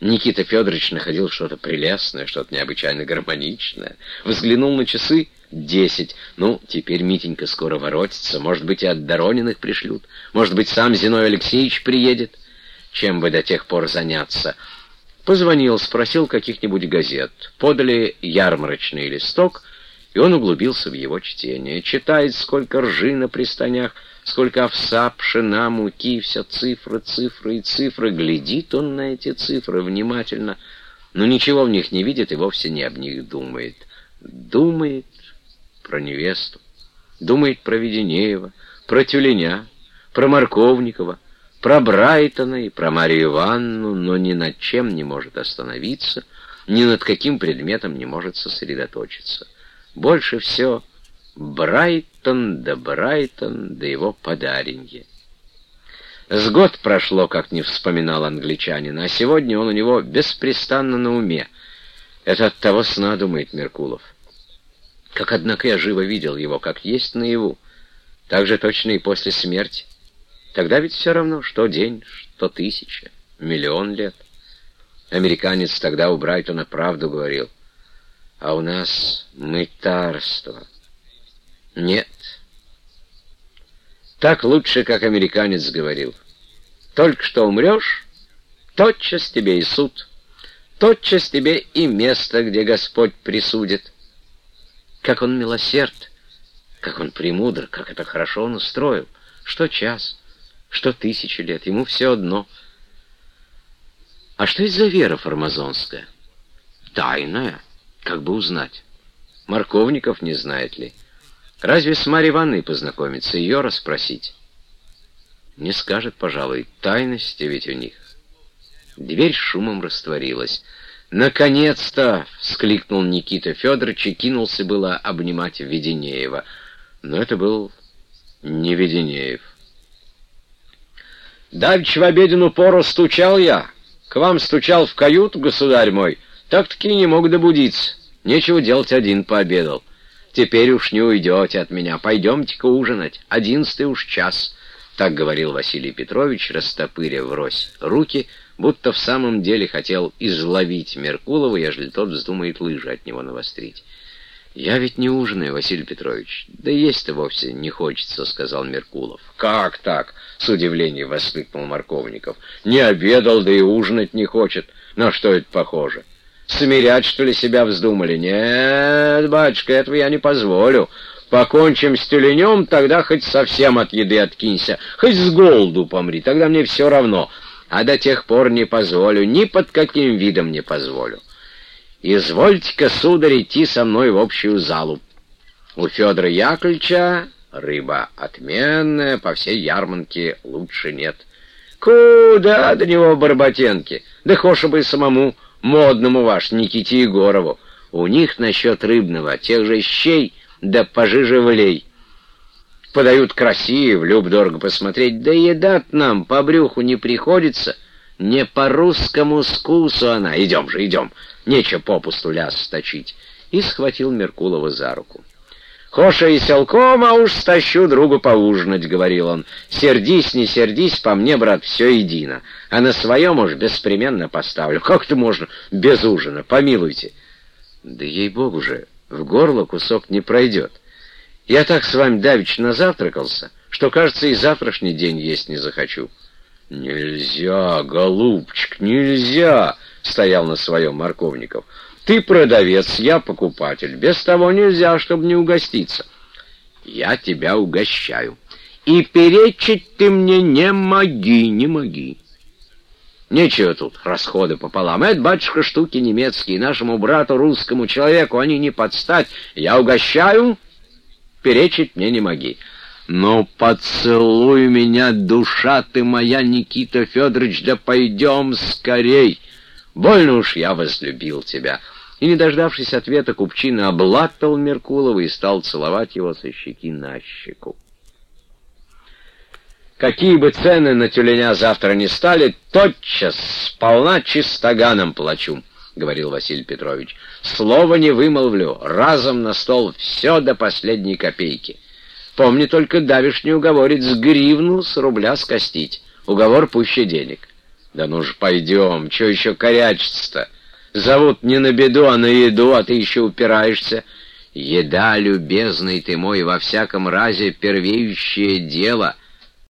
Никита Федорович находил что-то прелестное, что-то необычайно гармоничное. Взглянул на часы — десять. Ну, теперь Митенька скоро воротится. Может быть, и от Дорониных пришлют. Может быть, сам Зиной Алексеевич приедет. Чем бы до тех пор заняться? Позвонил, спросил каких-нибудь газет. Подали ярмарочный листок, и он углубился в его чтение. Читает, сколько ржи на пристанях, сколько овса, пшена, муки, все цифры, цифры и цифры. Глядит он на эти цифры внимательно, но ничего в них не видит и вовсе не об них думает. Думает про невесту, думает про Веденеева, про Тюленя, про Марковникова, про Брайтона и про Марию Ивановну, но ни над чем не может остановиться, ни над каким предметом не может сосредоточиться. Больше все Брайтон да Брайтон да его подаренье. С год прошло, как не вспоминал англичанин, а сегодня он у него беспрестанно на уме. Это от того сна, думает Меркулов. Как, однако, я живо видел его, как есть наяву. Так же точно и после смерти. Тогда ведь все равно, что день, что тысяча, миллион лет. Американец тогда у Брайтона правду говорил. А у нас мытарство. Нет. Так лучше, как американец говорил. Только что умрешь, тотчас тебе и суд, тотчас тебе и место, где Господь присудит. Как он милосерд, как он премудр, как это хорошо он устроил. Что час, что тысячи лет, ему все одно. А что это за вера формазонская? Тайная, как бы узнать. Марковников не знает ли? Разве с Марьей Ивановной познакомиться, ее расспросить? Не скажет, пожалуй, тайности ведь у них. Дверь шумом растворилась. «Наконец-то!» — вскликнул Никита Федорович и кинулся было обнимать Веденеева. Но это был не Веденеев. Давич в обеденную пору стучал я. К вам стучал в каюту, государь мой. Так-таки не мог добудиться. Нечего делать, один пообедал. Теперь уж не уйдете от меня. Пойдемте-ка ужинать. Одиннадцатый уж час. Так говорил Василий Петрович, растопыря врозь руки, будто в самом деле хотел изловить Меркулова, ежели тот вздумает лыжи от него навострить. «Я ведь не ужинаю, Василий Петрович. Да есть-то вовсе не хочется», — сказал Меркулов. «Как так?» — с удивлением воскликнул Марковников. «Не обедал, да и ужинать не хочет. На что это похоже? Смирять, что ли, себя вздумали? Нет, батюшка, этого я не позволю. Покончим с тюленем, тогда хоть совсем от еды откинься, хоть с голоду помри, тогда мне все равно. А до тех пор не позволю, ни под каким видом не позволю. Извольте-ка, сударь, идти со мной в общую залу. У Федора Яковлевича рыба отменная, по всей ярмарке лучше нет. Куда до него барботенки? Да хоша бы самому модному ваш Никите Егорову. У них насчет рыбного, тех же щей, да пожиже влей. Подают красиво, люб дорого посмотреть, да еда нам по брюху не приходится. Не по русскому скусу она. Идем же, идем. Нечего попусту ляс сточить. И схватил Меркулова за руку. «Хоша и селком, а уж стащу другу поужинать», — говорил он. «Сердись, не сердись, по мне, брат, все едино. А на своем уж беспременно поставлю. Как-то можно без ужина, помилуйте». «Да ей-богу же, в горло кусок не пройдет. Я так с вами давеча назавтракался, что, кажется, и завтрашний день есть не захочу». «Нельзя, голубчик, нельзя!» — стоял на своем Марковников. «Ты продавец, я покупатель. Без того нельзя, чтобы не угоститься». «Я тебя угощаю. И перечить ты мне не моги, не моги». Нечего тут расходы пополам. Это, батюшка, штуки немецкие. Нашему брату, русскому человеку, они не подстать. Я угощаю, перечить мне не моги. «Ну, поцелуй меня, душа ты моя, Никита Федорович, да пойдем скорей! Больно уж я возлюбил тебя!» И, не дождавшись ответа, Купчина облапал Меркулова и стал целовать его со щеки на щеку. Какие бы цены на тюленя завтра не стали, тотчас сполна чистоганом плачу, — говорил Василий Петрович. Слова не вымолвлю, разом на стол все до последней копейки. Помни только давишний уговорить с гривну с рубля скостить. Уговор пуще денег. Да ну ж пойдем, что еще корячиться-то? Зовут не на беду, а на еду, а ты еще упираешься. Еда, любезный ты мой, во всяком разе первеющее дело —